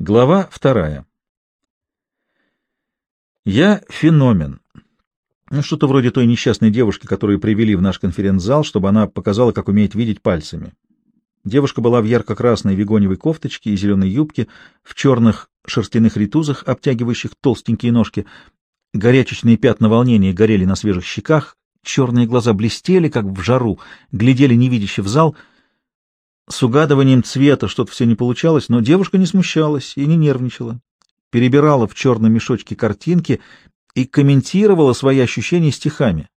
Глава вторая. Я феномен. Ну, что-то вроде той несчастной девушки, которую привели в наш конференц-зал, чтобы она показала, как умеет видеть пальцами. Девушка была в ярко-красной вегоневой кофточке и зеленой юбке, в черных шерстяных ритузах, обтягивающих толстенькие ножки. Горячечные пятна волнения горели на свежих щеках, черные глаза блестели, как в жару, глядели невидяще в зал — с угадыванием цвета что-то все не получалось, но девушка не смущалась и не нервничала. Перебирала в черном мешочке картинки и комментировала свои ощущения стихами.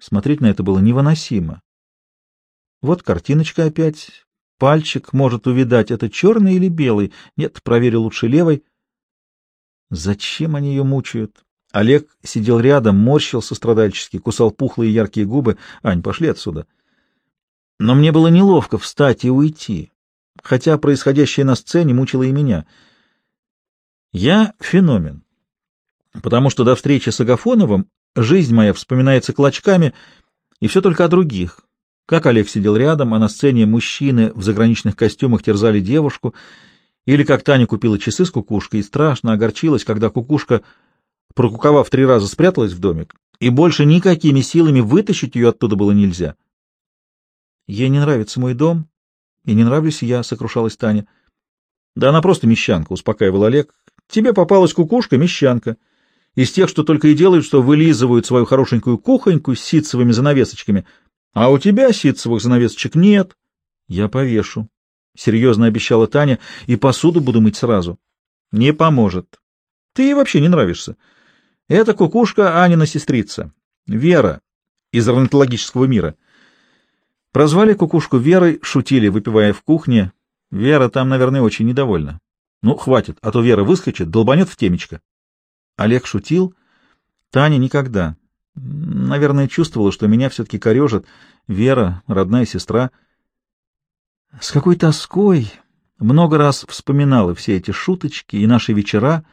Смотреть на это было невыносимо. Вот картиночка опять. Пальчик может увидать, это черный или белый. Нет, проверил лучше левой. Зачем они ее мучают? Олег сидел рядом, морщился страдальчески, кусал пухлые яркие губы. Ань, пошли отсюда. — но мне было неловко встать и уйти, хотя происходящее на сцене мучило и меня. Я феномен, потому что до встречи с Агафоновым жизнь моя вспоминается клочками, и все только о других. Как Олег сидел рядом, а на сцене мужчины в заграничных костюмах терзали девушку, или как Таня купила часы с кукушкой и страшно огорчилась, когда кукушка, прокуковав три раза, спряталась в домик, и больше никакими силами вытащить ее оттуда было нельзя. Ей не нравится мой дом, и не нравлюсь я, — сокрушалась Таня. — Да она просто мещанка, — успокаивал Олег. — Тебе попалась кукушка, мещанка. Из тех, что только и делают, что вылизывают свою хорошенькую кухоньку с ситцевыми занавесочками. А у тебя ситцевых занавесочек нет. — Я повешу, — серьезно обещала Таня, — и посуду буду мыть сразу. — Не поможет. Ты ей вообще не нравишься. Это кукушка Анина сестрица, Вера, из орнитологического мира. — Прозвали кукушку Верой, шутили, выпивая в кухне. Вера там, наверное, очень недовольна. Ну, хватит, а то Вера выскочит, долбанет в темечко. Олег шутил. Таня никогда. Наверное, чувствовала, что меня все-таки корежит. Вера, родная сестра. С какой тоской много раз вспоминала все эти шуточки и наши вечера.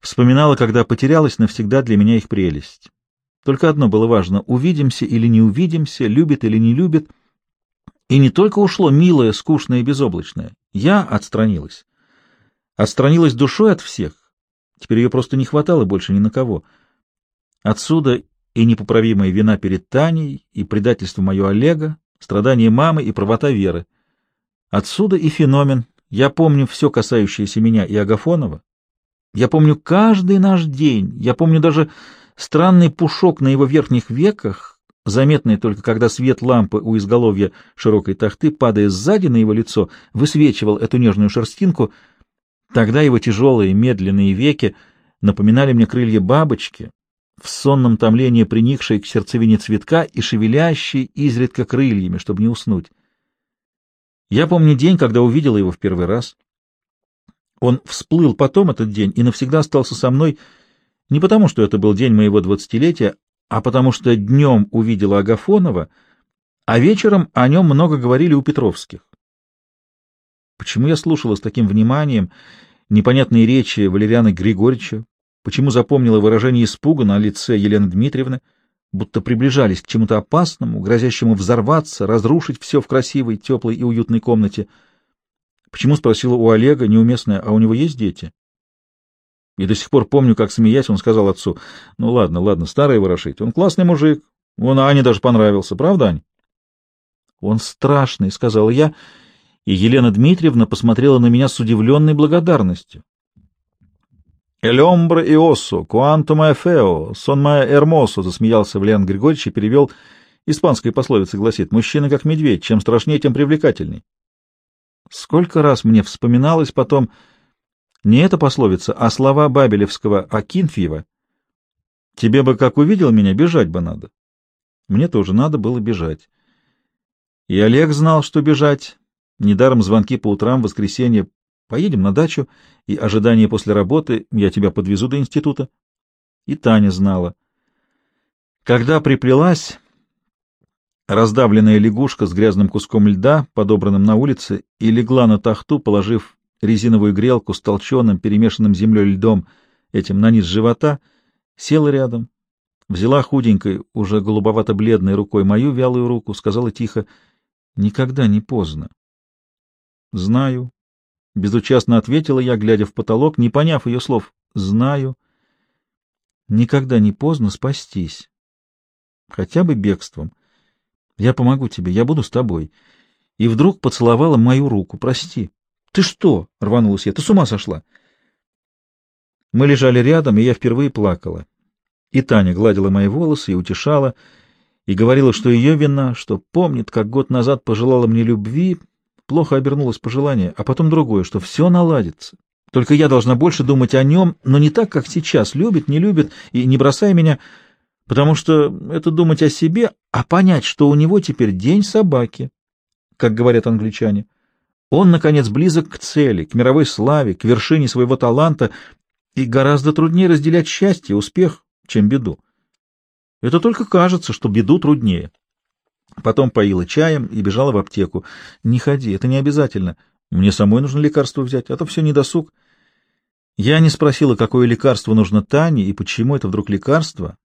Вспоминала, когда потерялась навсегда для меня их прелесть. Только одно было важно — увидимся или не увидимся, любит или не любит. И не только ушло милое, скучное и безоблачное. Я отстранилась. Отстранилась душой от всех. Теперь ее просто не хватало больше ни на кого. Отсюда и непоправимая вина перед Таней, и предательство мое Олега, страдания мамы и правота Веры. Отсюда и феномен. Я помню все, касающееся меня и Агафонова. Я помню каждый наш день. Я помню даже Странный пушок на его верхних веках, заметный только когда свет лампы у изголовья широкой тахты, падая сзади на его лицо, высвечивал эту нежную шерстинку, тогда его тяжелые медленные веки напоминали мне крылья бабочки, в сонном томлении приникшей к сердцевине цветка и шевелящей изредка крыльями, чтобы не уснуть. Я помню день, когда увидела его в первый раз. Он всплыл потом этот день и навсегда остался со мной — не потому, что это был день моего двадцатилетия, а потому что днем увидела Агафонова, а вечером о нем много говорили у Петровских. Почему я слушала с таким вниманием непонятные речи Валериана Григорьевича, почему запомнила выражение испуга на лице Елены Дмитриевны, будто приближались к чему-то опасному, грозящему взорваться, разрушить все в красивой, теплой и уютной комнате. Почему спросила у Олега, неуместное, а у него есть дети? И до сих пор помню, как, смеясь, он сказал отцу, «Ну ладно, ладно, старый ворошить, он классный мужик, он Ане даже понравился, правда, Ань?» «Он страшный», — сказал я, и Елена Дмитриевна посмотрела на меня с удивленной благодарностью. «Эль омбре и осо, куантума фео, сон моя эрмосо», — засмеялся Валиан Григорьевич и перевел испанская пословица, гласит, «Мужчина как медведь, чем страшнее, тем привлекательней». Сколько раз мне вспоминалось потом... Не эта пословица, а слова Бабелевского Акинфьева. «Тебе бы, как увидел меня, бежать бы надо». Мне тоже надо было бежать. И Олег знал, что бежать. Недаром звонки по утрам, в воскресенье. Поедем на дачу, и ожидание после работы, я тебя подвезу до института. И Таня знала. Когда приплелась, раздавленная лягушка с грязным куском льда, подобранным на улице, и легла на тахту, положив резиновую грелку с толченым, перемешанным землей льдом, этим на низ живота, села рядом, взяла худенькой, уже голубовато-бледной рукой мою вялую руку, сказала тихо, «Никогда не поздно». «Знаю», — безучастно ответила я, глядя в потолок, не поняв ее слов. «Знаю. Никогда не поздно спастись. Хотя бы бегством. Я помогу тебе, я буду с тобой». И вдруг поцеловала мою руку. «Прости». «Ты что?» — рванулась я. «Ты с ума сошла?» Мы лежали рядом, и я впервые плакала. И Таня гладила мои волосы и утешала, и говорила, что ее вина, что помнит, как год назад пожелала мне любви, плохо обернулось пожелание, а потом другое, что все наладится. Только я должна больше думать о нем, но не так, как сейчас, любит, не любит и не бросай меня, потому что это думать о себе, а понять, что у него теперь день собаки, как говорят англичане. Он, наконец, близок к цели, к мировой славе, к вершине своего таланта, и гораздо труднее разделять счастье, успех, чем беду. Это только кажется, что беду труднее. Потом поила чаем и бежала в аптеку. Не ходи, это не обязательно. Мне самой нужно лекарство взять, а то все недосуг. Я не спросила, какое лекарство нужно Тане и почему это вдруг лекарство.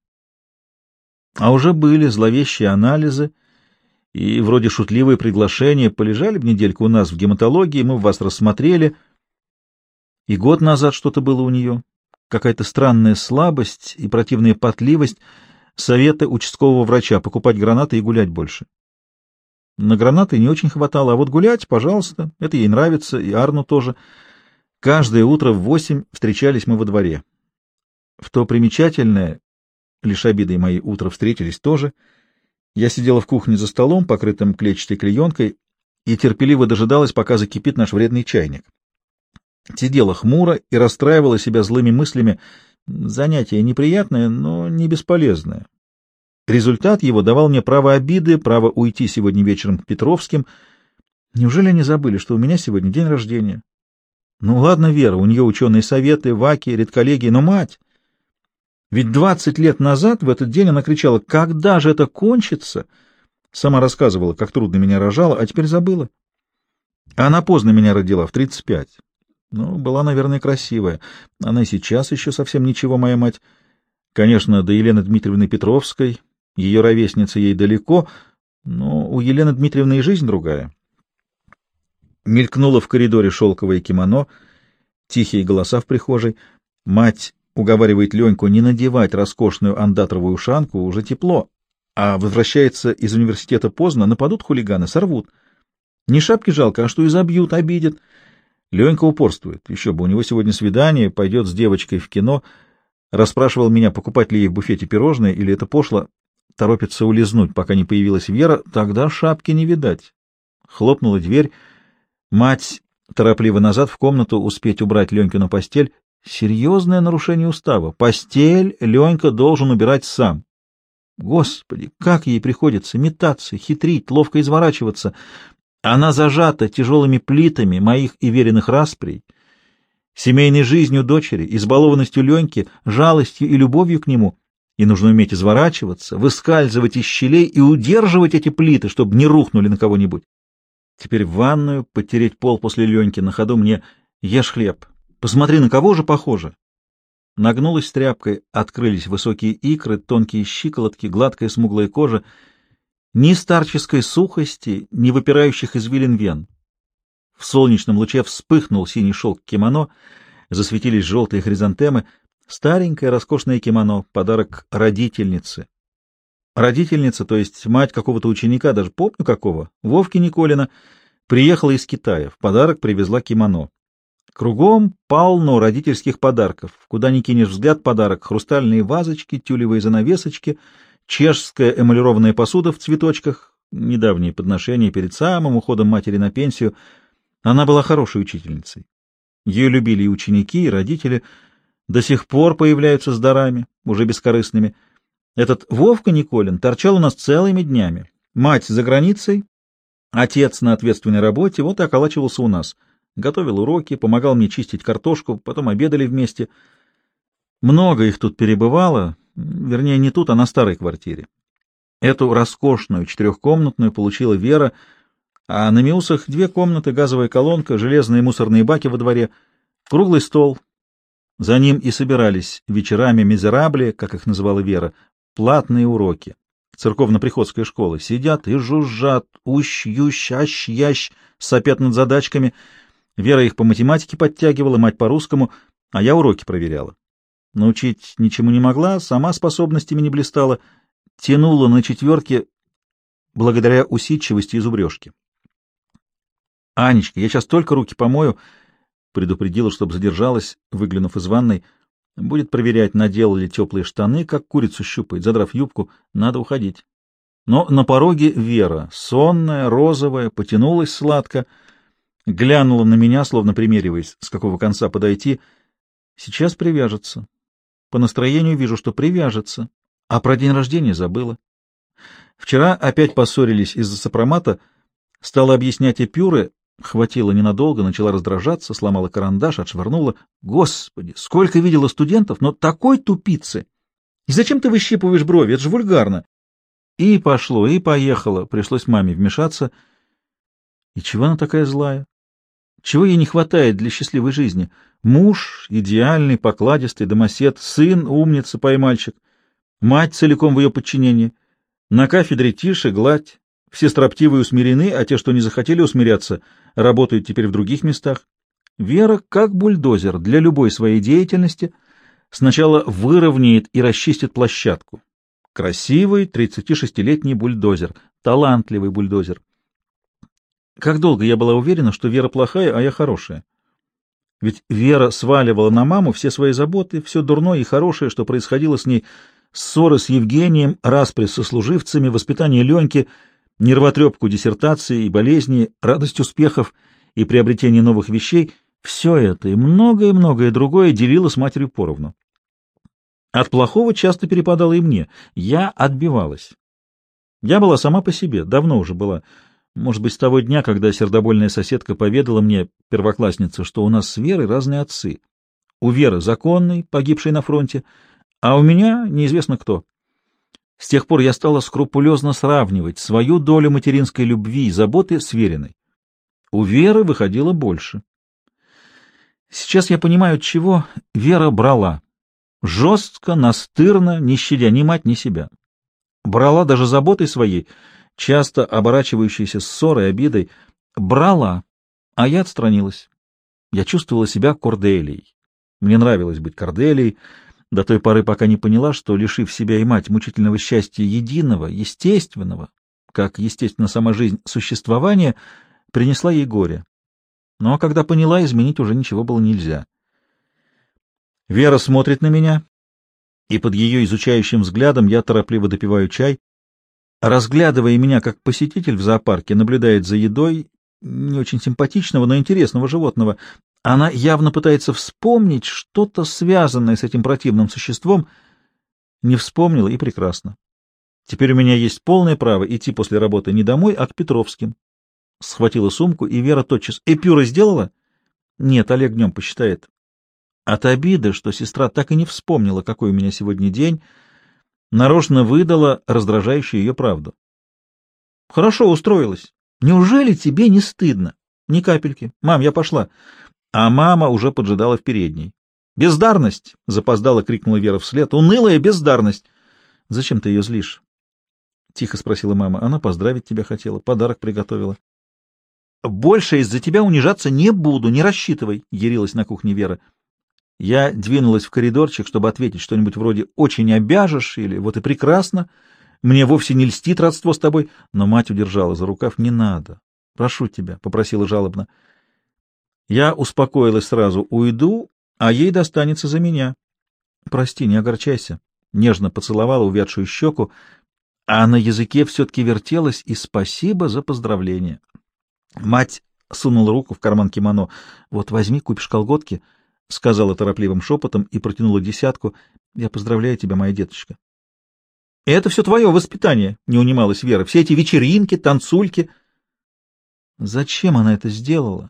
А уже были зловещие анализы и вроде шутливые приглашения. Полежали бы недельку у нас в гематологии, мы вас рассмотрели. И год назад что-то было у нее. Какая-то странная слабость и противная потливость — советы участкового врача покупать гранаты и гулять больше. На гранаты не очень хватало, а вот гулять, пожалуйста, это ей нравится, и Арну тоже. Каждое утро в восемь встречались мы во дворе. В то примечательное, лишь обидой мои утро встретились тоже, я сидела в кухне за столом, покрытым клетчатой клеенкой, и терпеливо дожидалась, пока закипит наш вредный чайник. Сидела хмуро и расстраивала себя злыми мыслями, Занятие неприятное, но не бесполезное. Результат его давал мне право обиды, право уйти сегодня вечером к Петровским. Неужели они забыли, что у меня сегодня день рождения? Ну ладно, Вера, у нее ученые советы, ваки, редколлегии, но мать... Ведь двадцать лет назад в этот день она кричала «Когда же это кончится?» Сама рассказывала, как трудно меня рожала, а теперь забыла. Она поздно меня родила, в тридцать пять. Ну, была, наверное, красивая. Она и сейчас еще совсем ничего, моя мать. Конечно, до Елены Дмитриевны Петровской, ее ровесница ей далеко, но у Елены Дмитриевны и жизнь другая. Мелькнуло в коридоре шелковое кимоно, тихие голоса в прихожей. Мать уговаривает Леньку не надевать роскошную андатровую ушанку, уже тепло, а возвращается из университета поздно, нападут хулиганы, сорвут. Не шапки жалко, а что и забьют, обидят. Ленька упорствует. Еще бы, у него сегодня свидание, пойдет с девочкой в кино. Расспрашивал меня, покупать ли ей в буфете пирожное или это пошло. Торопится улизнуть, пока не появилась Вера. Тогда шапки не видать. Хлопнула дверь. Мать торопливо назад в комнату успеть убрать Ленькину постель. Серьезное нарушение устава. Постель Ленька должен убирать сам. Господи, как ей приходится метаться, хитрить, ловко изворачиваться. Она зажата тяжелыми плитами моих и веренных расприй, семейной жизнью дочери, избалованностью Леньки, жалостью и любовью к нему, и нужно уметь изворачиваться, выскальзывать из щелей и удерживать эти плиты, чтобы не рухнули на кого-нибудь. Теперь в ванную, потереть пол после Леньки, на ходу мне ешь хлеб. Посмотри, на кого же похоже. Нагнулась тряпкой, открылись высокие икры, тонкие щиколотки, гладкая смуглая кожа — ни старческой сухости, ни выпирающих извилин вен. В солнечном луче вспыхнул синий шелк кимоно, засветились желтые хризантемы, старенькое роскошное кимоно, подарок родительницы. Родительница, то есть мать какого-то ученика, даже помню какого, Вовки Николина, приехала из Китая, в подарок привезла кимоно. Кругом полно родительских подарков. Куда ни кинешь взгляд, подарок. Хрустальные вазочки, тюлевые занавесочки — чешская эмалированная посуда в цветочках, недавние подношения перед самым уходом матери на пенсию. Она была хорошей учительницей. Ее любили и ученики, и родители. До сих пор появляются с дарами, уже бескорыстными. Этот Вовка Николин торчал у нас целыми днями. Мать за границей, отец на ответственной работе, вот и околачивался у нас. Готовил уроки, помогал мне чистить картошку, потом обедали вместе. Много их тут перебывало, Вернее, не тут, а на старой квартире. Эту роскошную четырехкомнатную получила Вера, а на Миусах две комнаты, газовая колонка, железные мусорные баки во дворе, круглый стол. За ним и собирались вечерами мизерабли, как их называла Вера, платные уроки. Церковно-приходская школа. Сидят и жужжат, ущ, ющ, ащ, ящ, сопят над задачками. Вера их по математике подтягивала, мать по-русскому, а я уроки проверяла. Научить ничему не могла, сама способностями не блистала, тянула на четверки благодаря усидчивости и зубрежке. — Анечка, я сейчас только руки помою, — предупредила, чтобы задержалась, выглянув из ванной. Будет проверять, надела ли теплые штаны, как курицу щупает, задрав юбку. Надо уходить. Но на пороге Вера, сонная, розовая, потянулась сладко, глянула на меня, словно примериваясь, с какого конца подойти. Сейчас привяжется. По настроению вижу, что привяжется. А про день рождения забыла. Вчера опять поссорились из-за сопромата. Стала объяснять эпюры. Хватило ненадолго, начала раздражаться, сломала карандаш, отшвырнула. Господи, сколько видела студентов, но такой тупицы! И зачем ты выщипываешь брови? Это же вульгарно. И пошло, и поехало. Пришлось маме вмешаться. И чего она такая злая? Чего ей не хватает для счастливой жизни? Муж идеальный, покладистый, домосед, сын умница, поймальчик, мать целиком в ее подчинении. На кафедре тише, гладь, все строптивые усмирены, а те, что не захотели усмиряться, работают теперь в других местах. Вера, как бульдозер, для любой своей деятельности сначала выровняет и расчистит площадку. Красивый 36-летний бульдозер, талантливый бульдозер. Как долго я была уверена, что Вера плохая, а я хорошая. Ведь Вера сваливала на маму все свои заботы, все дурное и хорошее, что происходило с ней, ссоры с Евгением, распри со служивцами, воспитание Леньки, нервотрепку диссертации и болезни, радость успехов и приобретение новых вещей — все это и многое-многое другое делила с матерью поровну. От плохого часто перепадало и мне. Я отбивалась. Я была сама по себе, давно уже была — может быть, с того дня, когда сердобольная соседка поведала мне, первоклассница, что у нас с Верой разные отцы. У Веры законный, погибший на фронте, а у меня неизвестно кто. С тех пор я стала скрупулезно сравнивать свою долю материнской любви и заботы с Вериной. У Веры выходило больше. Сейчас я понимаю, чего Вера брала. Жестко, настырно, не щадя ни мать, ни себя. Брала даже заботой своей — часто оборачивающейся ссорой, обидой, брала, а я отстранилась. Я чувствовала себя Корделией. Мне нравилось быть Корделией, до той поры, пока не поняла, что, лишив себя и мать мучительного счастья единого, естественного, как, естественно, сама жизнь существования, принесла ей горе. Но когда поняла, изменить уже ничего было нельзя. Вера смотрит на меня, и под ее изучающим взглядом я торопливо допиваю чай, разглядывая меня как посетитель в зоопарке, наблюдает за едой не очень симпатичного, но интересного животного. Она явно пытается вспомнить что-то связанное с этим противным существом. Не вспомнила и прекрасно. Теперь у меня есть полное право идти после работы не домой, а к Петровским. Схватила сумку, и Вера тотчас. «Эпюра сделала?» «Нет, Олег днем посчитает». От обиды, что сестра так и не вспомнила, какой у меня сегодня день, — нарочно выдала раздражающую ее правду. Хорошо устроилась. Неужели тебе не стыдно? Ни капельки. Мам, я пошла. А мама уже поджидала в передней. Бездарность! Запоздала, крикнула Вера вслед. Унылая бездарность! Зачем ты ее злишь? Тихо спросила мама. Она поздравить тебя хотела, подарок приготовила. Больше из-за тебя унижаться не буду, не рассчитывай, ярилась на кухне Вера. Я двинулась в коридорчик, чтобы ответить что-нибудь вроде «очень обяжешь» или «вот и прекрасно». Мне вовсе не льстит родство с тобой, но мать удержала за рукав. «Не надо. Прошу тебя», — попросила жалобно. Я успокоилась сразу. «Уйду, а ей достанется за меня». «Прости, не огорчайся». Нежно поцеловала увядшую щеку, а на языке все-таки вертелась, и спасибо за поздравление. Мать сунула руку в карман кимоно. «Вот возьми, купишь колготки». — сказала торопливым шепотом и протянула десятку. — Я поздравляю тебя, моя деточка. — Это все твое воспитание, — не унималась Вера. — Все эти вечеринки, танцульки. — Зачем она это сделала?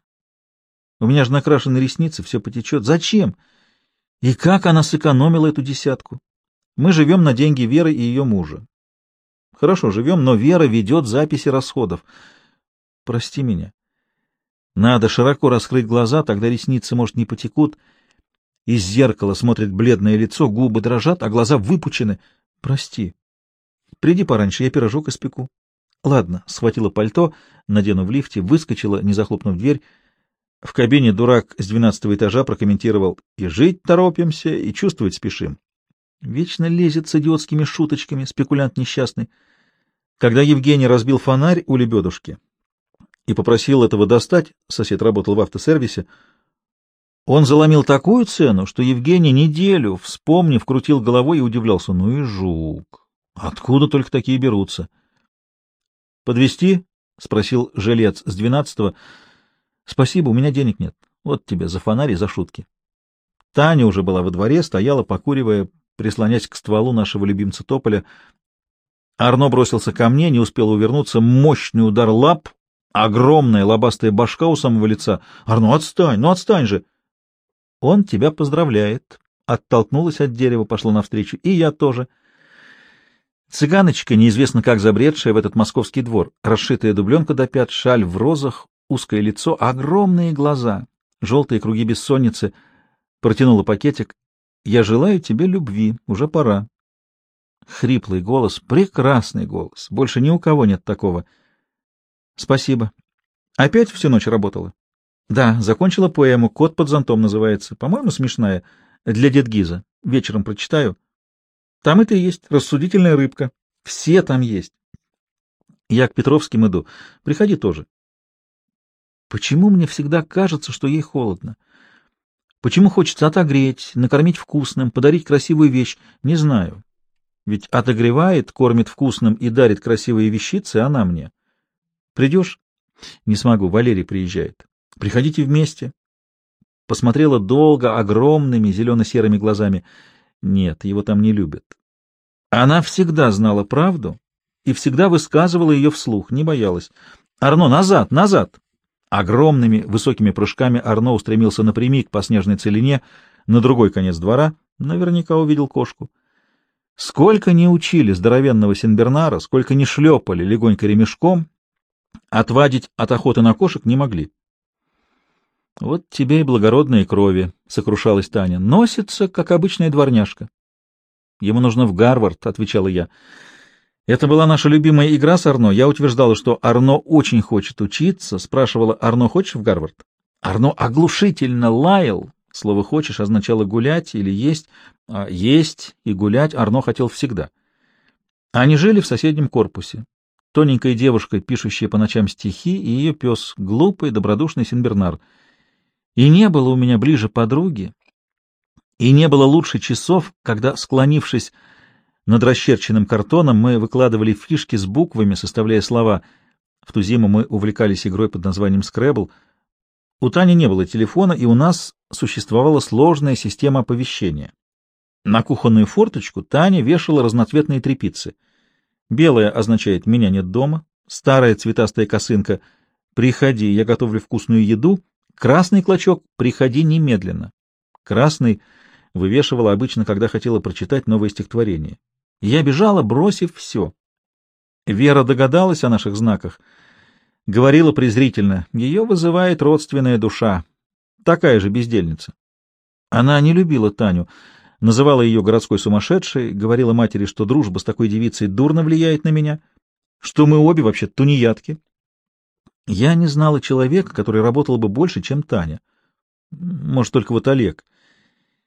У меня же накрашены ресницы, все потечет. Зачем? И как она сэкономила эту десятку? Мы живем на деньги Веры и ее мужа. Хорошо, живем, но Вера ведет записи расходов. Прости меня. Надо широко раскрыть глаза, тогда ресницы, может, не потекут. Из зеркала смотрит бледное лицо, губы дрожат, а глаза выпучены. Прости. Приди пораньше, я пирожок испеку. Ладно, схватила пальто, надену в лифте, выскочила, не захлопнув дверь. В кабине дурак с двенадцатого этажа прокомментировал «И жить торопимся, и чувствовать спешим». Вечно лезет с идиотскими шуточками, спекулянт несчастный. Когда Евгений разбил фонарь у лебедушки и попросил этого достать, сосед работал в автосервисе, он заломил такую цену, что Евгений неделю, вспомнив, крутил головой и удивлялся. Ну и жук! Откуда только такие берутся? Подвести? спросил жилец с двенадцатого. Спасибо, у меня денег нет. Вот тебе за фонарь и за шутки. Таня уже была во дворе, стояла, покуривая, прислонясь к стволу нашего любимца Тополя. Арно бросился ко мне, не успел увернуться. Мощный удар лап, огромная лобастая башка у самого лица. «Арно, отстань! Ну, отстань же!» «Он тебя поздравляет!» Оттолкнулась от дерева, пошла навстречу. «И я тоже!» Цыганочка, неизвестно как забредшая в этот московский двор, расшитая дубленка до пят, шаль в розах, узкое лицо, огромные глаза, желтые круги бессонницы, протянула пакетик. «Я желаю тебе любви, уже пора». Хриплый голос, прекрасный голос, больше ни у кого нет такого. «Спасибо. Опять всю ночь работала?» «Да, закончила поэму, «Кот под зонтом» называется. По-моему, смешная. Для Дедгиза. Вечером прочитаю». Там это и есть, рассудительная рыбка. Все там есть. Я к Петровским иду. Приходи тоже. Почему мне всегда кажется, что ей холодно? Почему хочется отогреть, накормить вкусным, подарить красивую вещь? Не знаю. Ведь отогревает, кормит вкусным и дарит красивые вещицы она мне. Придешь? Не смогу, Валерий приезжает. Приходите вместе. Посмотрела долго, огромными зелено-серыми глазами. Нет, его там не любят. Она всегда знала правду и всегда высказывала ее вслух, не боялась. «Арно, назад, назад!» Огромными высокими прыжками Арно устремился напрямик по снежной целине на другой конец двора, наверняка увидел кошку. Сколько не учили здоровенного Синбернара, сколько не шлепали легонько ремешком, отвадить от охоты на кошек не могли. Вот тебе и благородные крови, — сокрушалась Таня. Носится, как обычная дворняжка. Ему нужно в Гарвард, — отвечала я. Это была наша любимая игра с Арно. Я утверждала, что Арно очень хочет учиться. Спрашивала, Арно, хочешь в Гарвард? Арно оглушительно лаял. Слово «хочешь» означало гулять или есть. А есть и гулять Арно хотел всегда. Они жили в соседнем корпусе. Тоненькая девушка, пишущая по ночам стихи, и ее пес, глупый, добродушный Синбернар — и не было у меня ближе подруги, и не было лучше часов, когда, склонившись над расчерченным картоном, мы выкладывали фишки с буквами, составляя слова. В ту зиму мы увлекались игрой под названием «Скрэбл». У Тани не было телефона, и у нас существовала сложная система оповещения. На кухонную форточку Таня вешала разноцветные трепицы. Белая означает «меня нет дома», старая цветастая косынка «приходи, я готовлю вкусную еду», Красный клочок «Приходи немедленно». Красный вывешивала обычно, когда хотела прочитать новое стихотворение. Я бежала, бросив все. Вера догадалась о наших знаках. Говорила презрительно. Ее вызывает родственная душа. Такая же бездельница. Она не любила Таню, называла ее городской сумасшедшей, говорила матери, что дружба с такой девицей дурно влияет на меня, что мы обе вообще тунеядки, я не знала человека, который работал бы больше, чем Таня. Может, только вот Олег.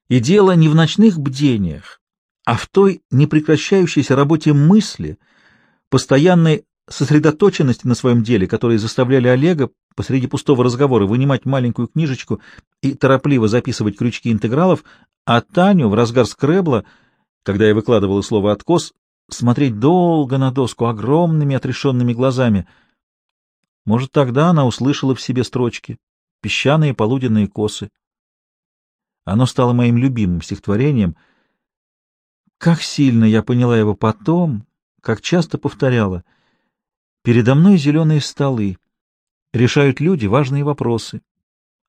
И дело не в ночных бдениях, а в той непрекращающейся работе мысли, постоянной сосредоточенности на своем деле, которые заставляли Олега посреди пустого разговора вынимать маленькую книжечку и торопливо записывать крючки интегралов, а Таню в разгар скребла, когда я выкладывала слово «откос», смотреть долго на доску огромными отрешенными глазами — может, тогда она услышала в себе строчки «Песчаные полуденные косы». Оно стало моим любимым стихотворением. Как сильно я поняла его потом, как часто повторяла. Передо мной зеленые столы, решают люди важные вопросы.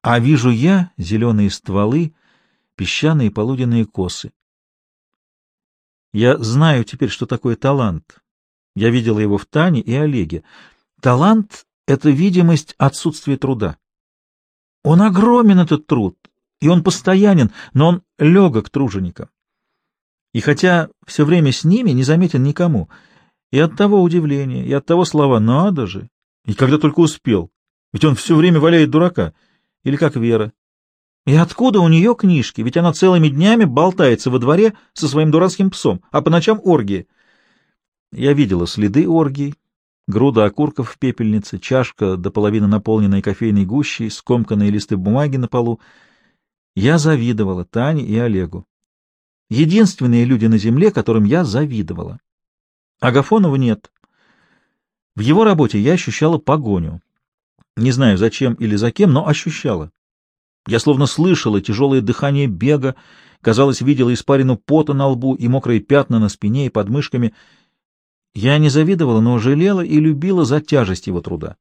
А вижу я зеленые стволы, песчаные полуденные косы. Я знаю теперь, что такое талант. Я видела его в Тане и Олеге. Талант это видимость отсутствия труда. Он огромен, этот труд, и он постоянен, но он легок труженикам. И хотя все время с ними не заметен никому, и от того удивления, и от того слова «надо же», и когда только успел, ведь он все время валяет дурака, Или как Вера. И откуда у нее книжки? Ведь она целыми днями болтается во дворе со своим дурацким псом, а по ночам оргии. Я видела следы оргий, груда окурков в пепельнице, чашка до половины наполненной кофейной гущей, скомканные листы бумаги на полу. Я завидовала Тане и Олегу. Единственные люди на земле, которым я завидовала. Агафонова нет. В его работе я ощущала погоню. Не знаю, зачем или за кем, но ощущала. Я словно слышала тяжелое дыхание бега, казалось, видела испарину пота на лбу и мокрые пятна на спине и подмышками. Я не завидовала, но жалела и любила за тяжесть его труда.